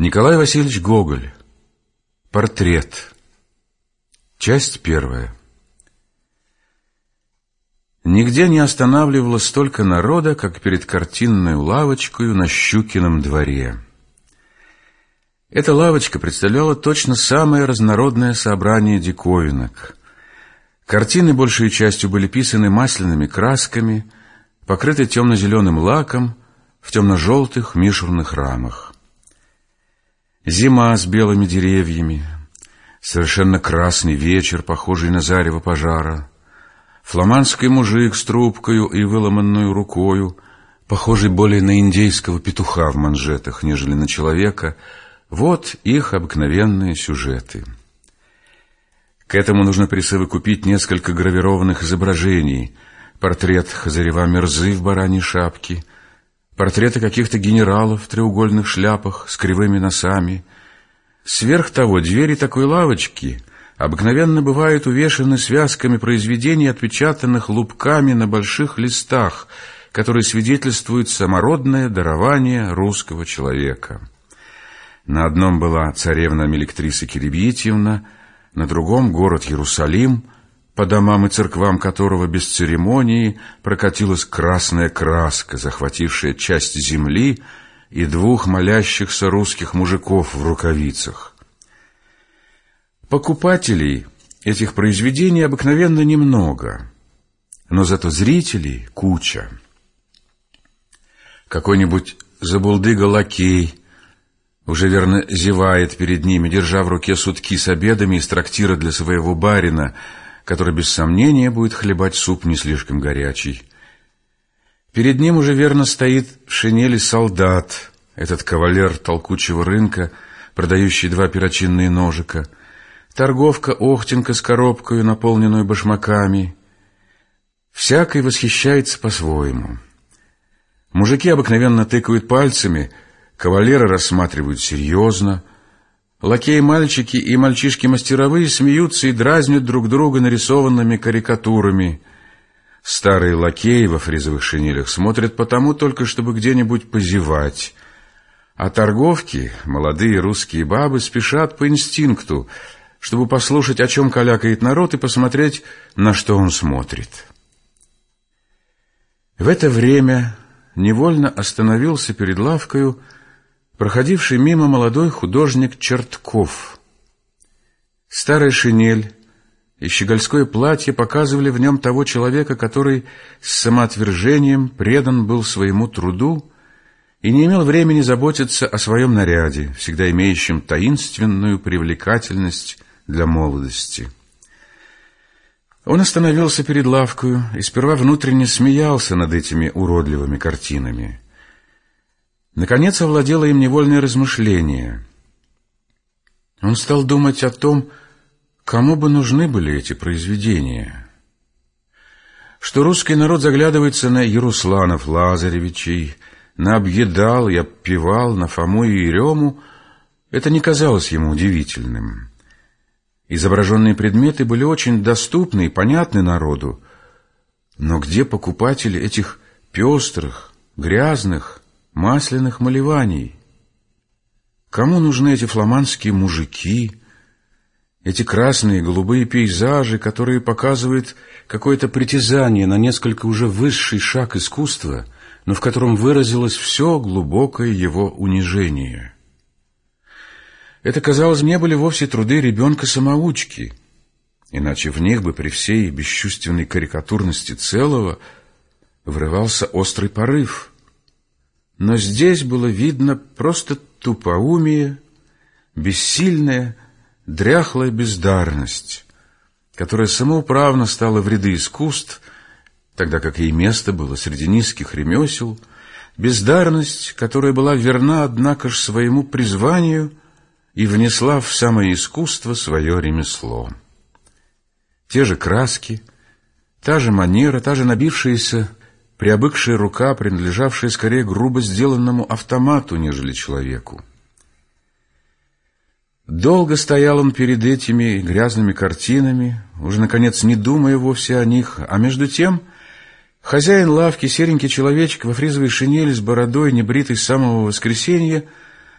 Николай Васильевич Гоголь. Портрет. Часть первая. Нигде не останавливалось столько народа, как перед картинной лавочкой на Щукином дворе. Эта лавочка представляла точно самое разнородное собрание диковинок. Картины большей частью были писаны масляными красками, покрыты темно-зеленым лаком в темно-желтых мишурных рамах. Зима с белыми деревьями, совершенно красный вечер, похожий на зарево пожара, фламандский мужик с трубкою и выломанную рукою, похожий более на индейского петуха в манжетах, нежели на человека, вот их обыкновенные сюжеты. К этому нужно присовокупить несколько гравированных изображений, портрет Хазарева Мерзы в бараньей шапке — портреты каких-то генералов в треугольных шляпах с кривыми носами. Сверх того, двери такой лавочки обыкновенно бывают увешаны связками произведений, отпечатанных лупками на больших листах, которые свидетельствуют самородное дарование русского человека. На одном была царевна Мелектриса Киребьитьевна, на другом — город Иерусалим — по домам и церквам которого без церемонии прокатилась красная краска, захватившая часть земли и двух молящихся русских мужиков в рукавицах. Покупателей этих произведений обыкновенно немного, но зато зрителей куча. Какой-нибудь забулдыга-лакей уже верно зевает перед ними, держа в руке сутки с обедами из трактира для своего барина — который без сомнения будет хлебать суп не слишком горячий. Перед ним уже верно стоит в шинели солдат, этот кавалер толкучего рынка, продающий два перочинные ножика, торговка Охтенка с коробкой, наполненную башмаками. Всякий восхищается по-своему. Мужики обыкновенно тыкают пальцами, кавалеры рассматривают серьезно, Лакеи-мальчики и мальчишки-мастеровые смеются и дразнят друг друга нарисованными карикатурами. Старые лакеи во фризовых шинелях смотрят потому только, чтобы где-нибудь позевать. А торговки, молодые русские бабы, спешат по инстинкту, чтобы послушать, о чем калякает народ, и посмотреть, на что он смотрит. В это время невольно остановился перед лавкою проходивший мимо молодой художник Чертков. Старая шинель и щегольское платье показывали в нем того человека, который с самоотвержением предан был своему труду и не имел времени заботиться о своем наряде, всегда имеющем таинственную привлекательность для молодости. Он остановился перед лавкою и сперва внутренне смеялся над этими уродливыми картинами. Наконец овладело им невольное размышление. Он стал думать о том, кому бы нужны были эти произведения. Что русский народ заглядывается на Ярусланов Лазаревичей, на Объедал и Обпевал, на Фому и Ерему, это не казалось ему удивительным. Изображенные предметы были очень доступны и понятны народу, но где покупатели этих пестрых, грязных, масляных малеваний. Кому нужны эти фламандские мужики, эти красные и голубые пейзажи, которые показывают какое-то притязание на несколько уже высший шаг искусства, но в котором выразилось все глубокое его унижение? Это, казалось, не были вовсе труды ребенка-самоучки, иначе в них бы при всей бесчувственной карикатурности целого врывался острый порыв — но здесь было видно просто тупоумие, бессильная, дряхлая бездарность, которая самоуправно стала в ряды искусств, тогда как ей место было среди низких ремесел, бездарность, которая была верна, однако ж, своему призванию и внесла в самое искусство свое ремесло. Те же краски, та же манера, та же набившаяся приобыкшая рука, принадлежавшая скорее грубо сделанному автомату, нежели человеку. Долго стоял он перед этими грязными картинами, уже, наконец, не думая вовсе о них, а между тем хозяин лавки, серенький человечек во фризовой шинели с бородой, небритой с самого воскресенья,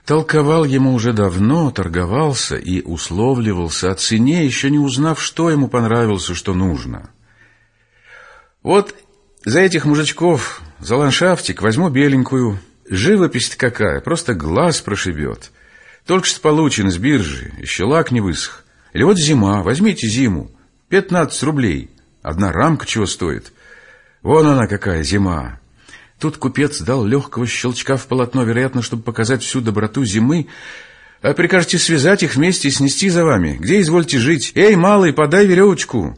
толковал ему уже давно, торговался и условливался о цене, еще не узнав, что ему понравилось и что нужно. Вот за этих мужичков, за ландшафтик возьму беленькую. Живопись-то какая, просто глаз прошибет. Только что получен с биржи, еще лак не высох. Или вот зима, возьмите зиму, 15 рублей. Одна рамка чего стоит. Вон она какая зима. Тут купец дал легкого щелчка в полотно, вероятно, чтобы показать всю доброту зимы. А прикажете связать их вместе и снести за вами. Где извольте жить? Эй, малый, подай веревочку.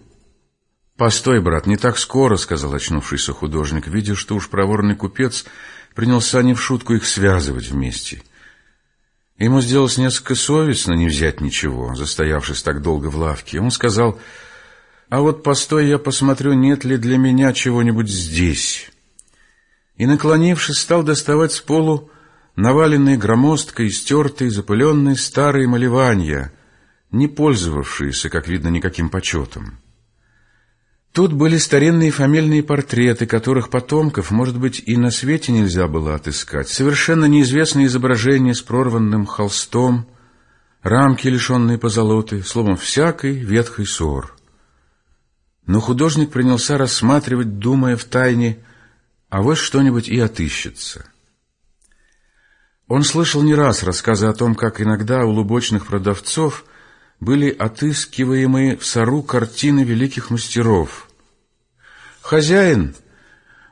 Постой, брат, не так скоро, сказал очнувшийся художник, видя, что уж проворный купец принялся не в шутку их связывать вместе. Ему сделалось несколько совестно не взять ничего, застоявшись так долго в лавке. Он сказал, а вот постой, я посмотрю, нет ли для меня чего-нибудь здесь и, наклонившись, стал доставать с полу наваленные громоздкой, стертые, запыленные старые малевания, не пользовавшиеся, как видно, никаким почетом. Тут были старинные фамильные портреты, которых потомков, может быть, и на свете нельзя было отыскать, совершенно неизвестные изображения с прорванным холстом, рамки, лишенные позолоты, словом, всякой ветхой ссор. Но художник принялся рассматривать, думая в тайне, а вот что-нибудь и отыщется. Он слышал не раз рассказы о том, как иногда у лубочных продавцов были отыскиваемые в сору картины великих мастеров. Хозяин,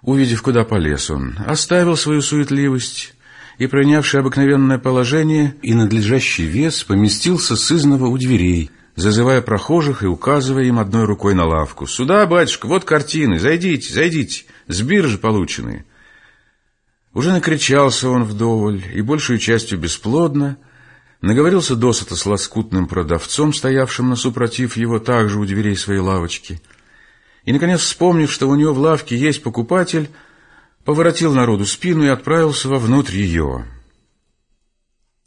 увидев, куда полез он, оставил свою суетливость и, принявший обыкновенное положение и надлежащий вес, поместился сызново у дверей, зазывая прохожих и указывая им одной рукой на лавку. «Сюда, батюшка, вот картины, зайдите, зайдите» с биржи полученные. Уже накричался он вдоволь, и большую частью бесплодно, наговорился досыта с лоскутным продавцом, стоявшим на супротив его также у дверей своей лавочки, и, наконец, вспомнив, что у него в лавке есть покупатель, поворотил народу спину и отправился вовнутрь ее.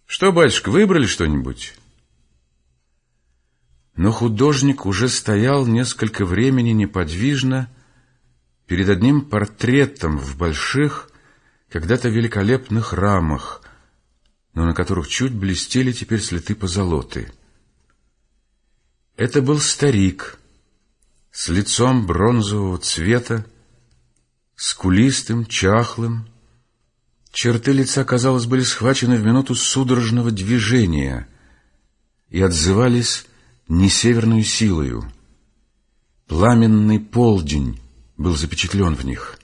«Что, батюшка, выбрали что-нибудь?» Но художник уже стоял несколько времени неподвижно, перед одним портретом в больших, когда-то великолепных рамах, но на которых чуть блестели теперь следы позолоты. Это был старик с лицом бронзового цвета, скулистым, чахлым. Черты лица, казалось, были схвачены в минуту судорожного движения и отзывались не северную силою. Пламенный полдень был запечатлен в них.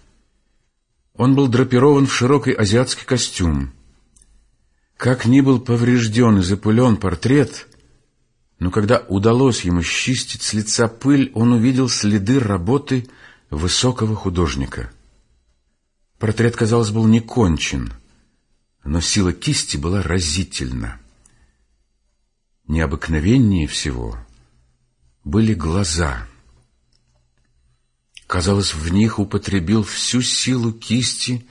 Он был драпирован в широкий азиатский костюм. Как ни был поврежден и запылен портрет, но когда удалось ему счистить с лица пыль, он увидел следы работы высокого художника. Портрет, казалось, был не кончен, но сила кисти была разительна. Необыкновеннее всего были глаза — Казалось, в них употребил всю силу кисти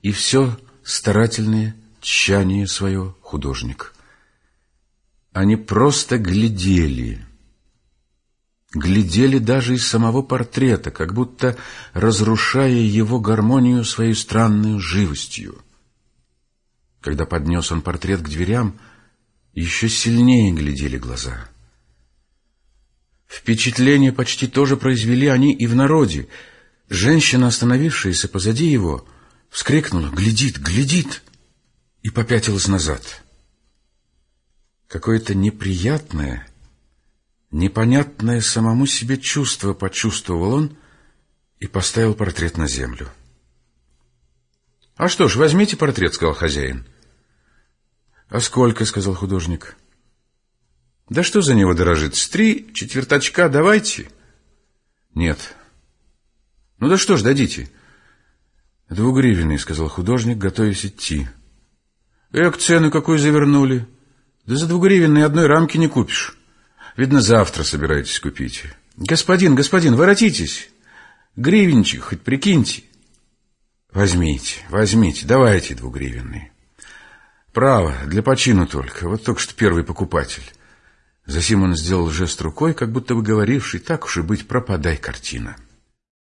и все старательное тщание свое художник. Они просто глядели, глядели даже из самого портрета, как будто разрушая его гармонию своей странной живостью. Когда поднес он портрет к дверям, еще сильнее глядели глаза — Впечатление почти тоже произвели они и в народе. Женщина, остановившаяся позади его, вскрикнула «Глядит! Глядит!» И попятилась назад. Какое-то неприятное, непонятное самому себе чувство почувствовал он и поставил портрет на землю. — А что ж, возьмите портрет, — сказал хозяин. — А сколько? — сказал художник. — да что за него дорожит? С три четверточка давайте. Нет. Ну да что ж, дадите. Двугривенный, сказал художник, готовясь идти. Эк, цену какую завернули. Да за двугривенный одной рамки не купишь. Видно, завтра собираетесь купить. Господин, господин, воротитесь. Гривенчик хоть прикиньте. Возьмите, возьмите, давайте двугривенный. Право, для почину только. Вот только что первый покупатель. Засим он сделал жест рукой, как будто бы говоривший, так уж и быть, пропадай, картина.